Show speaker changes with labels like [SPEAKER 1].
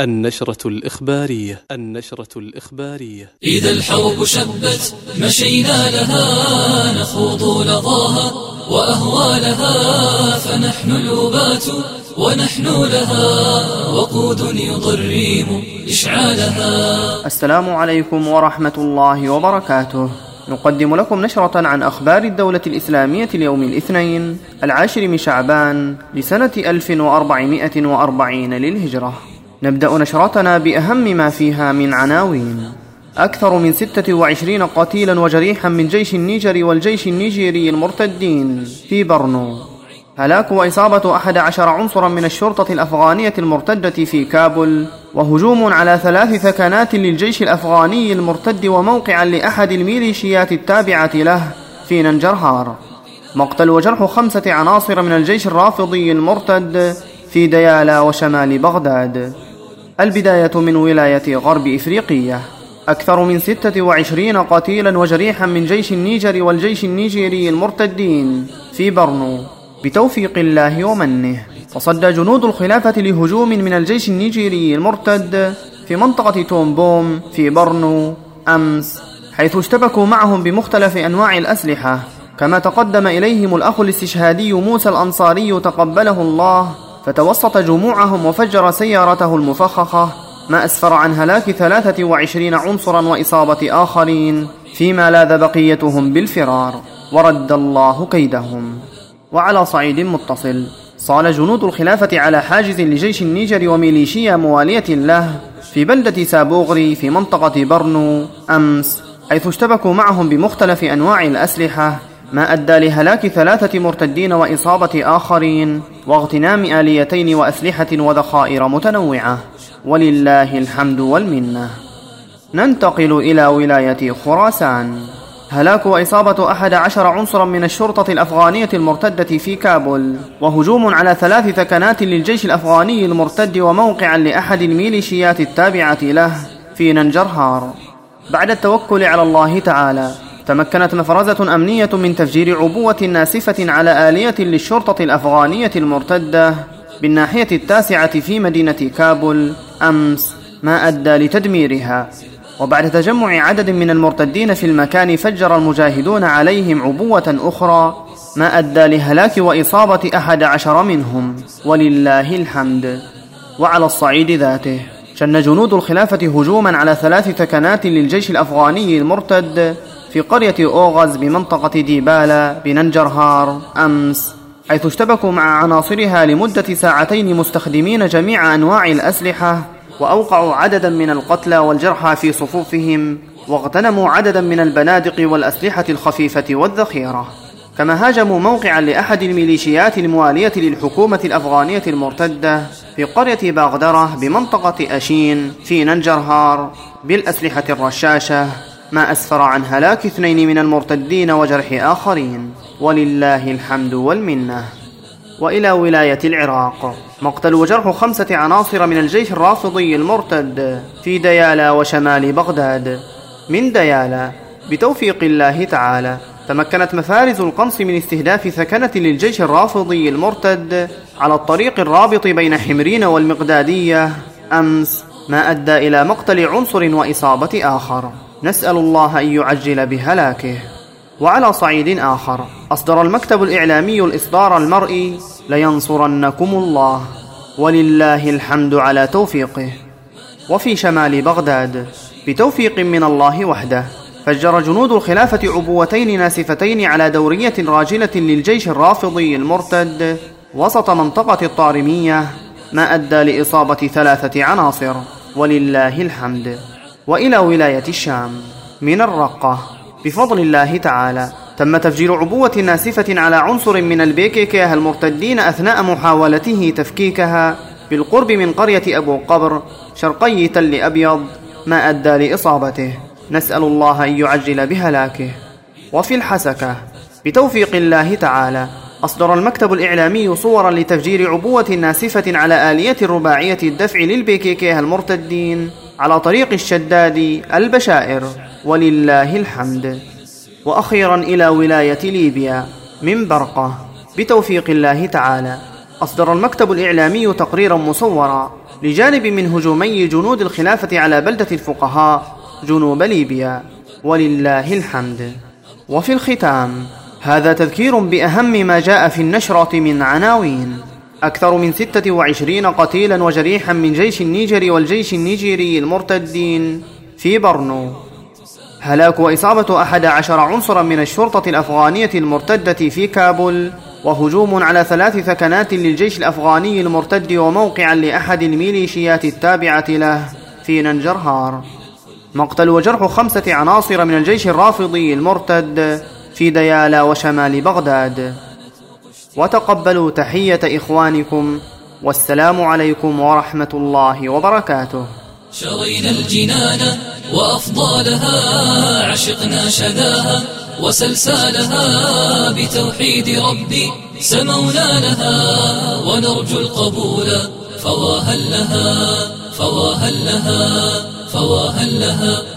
[SPEAKER 1] النشرة الإخبارية النشرة الإخبارية.
[SPEAKER 2] إذا الحرب شبت مشينا لها نخوض لظاها وأهوالها فنحن الأبات ونحن لها وقود يضرم إشعالها.
[SPEAKER 3] السلام عليكم ورحمة الله وبركاته. نقدم لكم نشرة عن أخبار الدولة الإسلامية اليوم الاثنين العاشر من شعبان لسنة 1440 للهجرة. نبدأ نشرتنا بأهم ما فيها من عناوين. أكثر من 26 قتيلا وجريحا من جيش النيجر والجيش النيجيري المرتدين في برنو. هلاك وإصابة أحد عشر عنصرا من الشرطة الأفغانية المرتدة في كابل وهجوم على ثلاث ثكنات للجيش الأفغاني المرتد وموقعا لأحد الميليشيات التابعة له في ننجرهار. مقتل وجرح خمسة عناصر من الجيش الرافضي المرتد في ديالى وشمال بغداد. البداية من ولاية غرب إفريقية. أكثر من 26 قتيلا وجريحا من جيش النيجر والجيش النيجيري المرتدين في برنو. بتوفيق الله ومنه. تصدى جنود الخلافة لهجوم من الجيش النيجيري المرتد في منطقة تومبوم في برنو أمس حيث اشتبكوا معهم بمختلف أنواع الأسلحة. كما تقدم إليهم الأخ الاستشهادي موسى الأنصاري تقبله الله فتوسط جموعهم وفجر سيارته المفخخة ما أسفر عن هلاك ثلاثة وعشرين عنصرا وإصابة آخرين فيما لاذ بقيتهم بالفرار ورد الله كيدهم. وعلى صعيد متصل صال جنود الخلافة على حاجز لجيش النيجر وميليشيا موالية له في بلدة سابوغري في منطقة برنو أمس حيث اشتبكوا معهم بمختلف أنواع الأسلحة ما أدى لهلاك ثلاثة مرتدين وإصابة آخرين واغتنام آليتين وأسلحة وذخائر متنوعة. ولله الحمد والمنة. ننتقل إلى ولاية خراسان. هلاك وإصابة أحد عشر عنصرا من الشرطة الأفغانية المرتدة في كابول وهجوم على ثلاث ثكنات للجيش الأفغاني المرتد وموقعا لأحد الميليشيات التابعة له في ننجرهار. بعد التوكل على الله تعالى. تمكنت مفرزة أمنية من تفجير عبوة ناسفة على آلية للشرطة الأفغانية المرتدة بالناحية التاسعة في مدينة كابول أمس ما أدى لتدميرها. وبعد تجمع عدد من المرتدين في المكان فجر المجاهدون عليهم عبوة أخرى ما أدى لهلاك وإصابة أحد عشر منهم. ولله الحمد. وعلى الصعيد ذاته. شن جنود الخلافة هجوما على ثلاث ثكنات للجيش الأفغاني المرتد في قرية أوغز بمنطقة ديبالا بننجرهار أمس حيث اشتبكوا مع عناصرها لمدة ساعتين مستخدمين جميع أنواع الأسلحة وأوقعوا عددا من القتلى والجرحى في صفوفهم واغتنموا عددا من البنادق والأسلحة الخفيفة والذخيرة. كما هاجموا موقعا لأحد الميليشيات الموالية للحكومة الأفغانية المرتدة في قرية باغدرة بمنطقة أشين في ننجرهار بالأسلحة الرشاشة. ما أسفر عن هلاك اثنين من المرتدين وجرح آخرين. ولله الحمد والمنة. وإلى ولاية العراق. مقتل وجرح خمسة عناصر من الجيش الرافضي المرتد في ديالا وشمال بغداد. من ديالا بتوفيق الله تعالى تمكنت مفارز القنص من استهداف ثكنة للجيش الرافضي المرتد على الطريق الرابط بين حمرين والمقدادية. أمس ما أدى إلى مقتل عنصر وإصابة آخر. نسأل الله أن يعجل بهلاكه. وعلى صعيد آخر أصدر المكتب الإعلامي الإصدار المرئي لينصرنكم الله. ولله الحمد على توفيقه. وفي شمال بغداد بتوفيق من الله وحده فجر جنود الخلافة عبوتين ناسفتين على دورية راجلة للجيش الرافضي المرتد وسط منطقة الطارمية ما أدى لإصابة ثلاثة عناصر. ولله الحمد. وإلى ولاية الشام. من الرقة. بفضل الله تعالى تم تفجير عبوة ناسفة على عنصر من البيكيكيه المرتدين أثناء محاولته تفكيكها بالقرب من قرية أبو قبر شرقي تل أبيض ما أدى لإصابته. نسأل الله أن يعجل بهلاكه. وفي الحسكة. بتوفيق الله تعالى أصدر المكتب الإعلامي صورا لتفجير عبوة ناسفة على آلية رباعية الدفع للبيكيكيه المرتدين. على طريق الشداد البشائر ولله الحمد. وأخيرا إلى ولاية ليبيا من برقة. بتوفيق الله تعالى. أصدر المكتب الإعلامي تقريرا مصورا لجانب من هجومي جنود الخلافة على بلدة الفقهاء جنوب ليبيا. ولله الحمد. وفي الختام هذا تذكير بأهم ما جاء في النشرة من عناوين. أكثر من 26 قتيلا وجريحا من جيش النيجر والجيش النيجيري المرتدين في برنو. هلاك وإصابة أحد عشر عنصرا من الشرطة الأفغانية المرتدة في كابول وهجوم على ثلاث ثكنات للجيش الأفغاني المرتد وموقعا لأحد الميليشيات التابعة له في ننجرهار. مقتل وجرح خمسة عناصر من الجيش الرافضي المرتد في ديالا وشمال بغداد. وتقبلوا تحية إخوانكم والسلام عليكم ورحمة الله وبركاته.
[SPEAKER 2] شرينا الجنان وأفضالها عشقنا شذاها وسلسالها بتوحيد ربي سمونا لها ونرجو القبول فواهل لها فواهل لها فواهل لها.